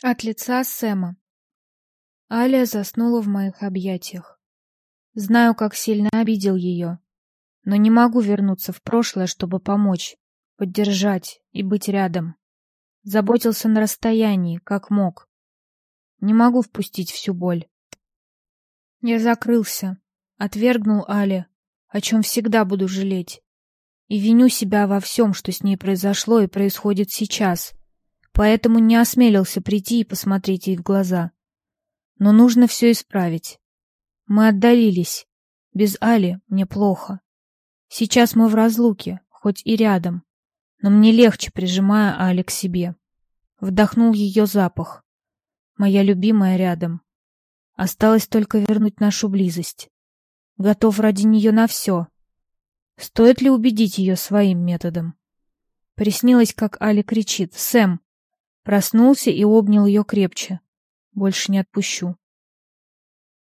От лица Сэма. Аля заснула в моих объятиях. Знаю, как сильно обидел ее, но не могу вернуться в прошлое, чтобы помочь, поддержать и быть рядом. Заботился на расстоянии, как мог. Не могу впустить всю боль. Я закрылся, отвергнул Але, о чем всегда буду жалеть. И виню себя во всем, что с ней произошло и происходит сейчас поэтому не осмелился прийти и посмотреть ей в глаза. Но нужно все исправить. Мы отдалились. Без Али мне плохо. Сейчас мы в разлуке, хоть и рядом, но мне легче, прижимая Али к себе. Вдохнул ее запах. Моя любимая рядом. Осталось только вернуть нашу близость. Готов ради нее на все. Стоит ли убедить ее своим методом? Приснилось, как Али кричит «Сэм, Проснулся и обнял ее крепче. Больше не отпущу.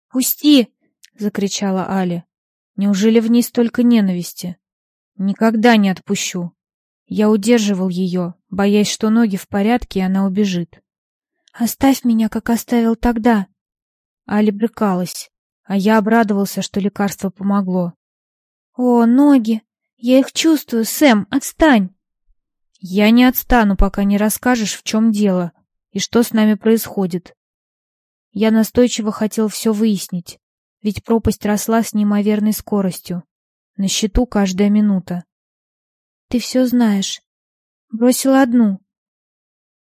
«Пусти!» — закричала Аля. «Неужели в ней столько ненависти?» «Никогда не отпущу!» Я удерживал ее, боясь, что ноги в порядке, и она убежит. «Оставь меня, как оставил тогда!» Аля брыкалась, а я обрадовался, что лекарство помогло. «О, ноги! Я их чувствую, Сэм, отстань!» Я не отстану, пока не расскажешь, в чем дело и что с нами происходит. Я настойчиво хотел все выяснить, ведь пропасть росла с неимоверной скоростью. На счету каждая минута. Ты все знаешь. Бросила одну.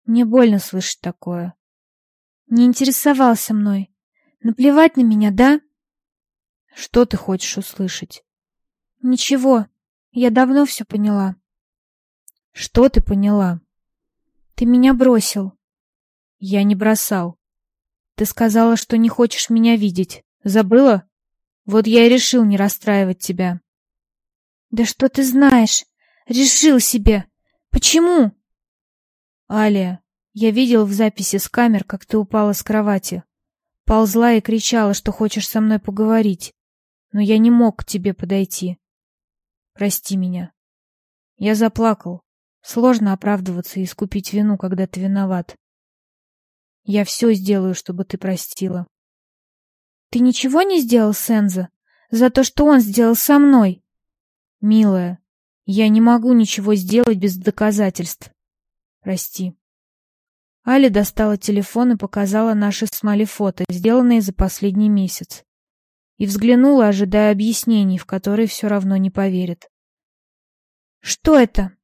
Мне больно слышать такое. Не интересовался мной. Наплевать на меня, да? Что ты хочешь услышать? Ничего. Я давно все поняла. Что ты поняла? Ты меня бросил. Я не бросал. Ты сказала, что не хочешь меня видеть. Забыла? Вот я и решил не расстраивать тебя. Да что ты знаешь? Решил себе. Почему? Алия, я видел в записи с камер, как ты упала с кровати. Ползла и кричала, что хочешь со мной поговорить. Но я не мог к тебе подойти. Прости меня. Я заплакал. Сложно оправдываться и искупить вину, когда ты виноват. Я все сделаю, чтобы ты простила. Ты ничего не сделал, Сенза? За то, что он сделал со мной? Милая, я не могу ничего сделать без доказательств. Прости. Али достала телефон и показала наши с Мали фото, сделанные за последний месяц. И взглянула, ожидая объяснений, в которые все равно не поверит. «Что это?»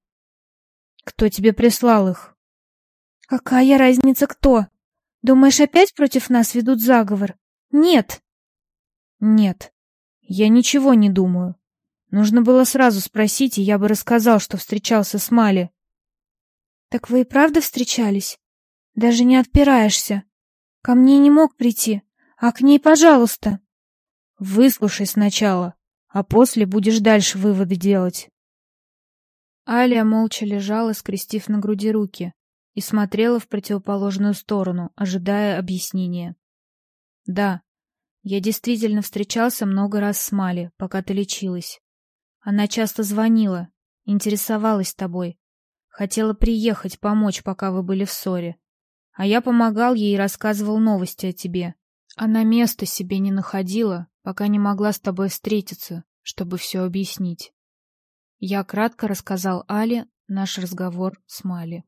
Кто тебе прислал их? Какая разница кто? Думаешь, опять против нас ведут заговор? Нет. Нет. Я ничего не думаю. Нужно было сразу спросить, и я бы рассказал, что встречался с Мали. Так вы и правда встречались? Даже не отпираешься. Ко мне не мог прийти, а к ней, пожалуйста. Выслушай сначала, а после будешь дальше выводы делать. Алия молча лежала, скрестив на груди руки, и смотрела в противоположную сторону, ожидая объяснения. «Да, я действительно встречался много раз с Мали, пока ты лечилась. Она часто звонила, интересовалась тобой, хотела приехать, помочь, пока вы были в ссоре. А я помогал ей и рассказывал новости о тебе. Она места себе не находила, пока не могла с тобой встретиться, чтобы все объяснить. Я кратко рассказал Але наш разговор с Мали.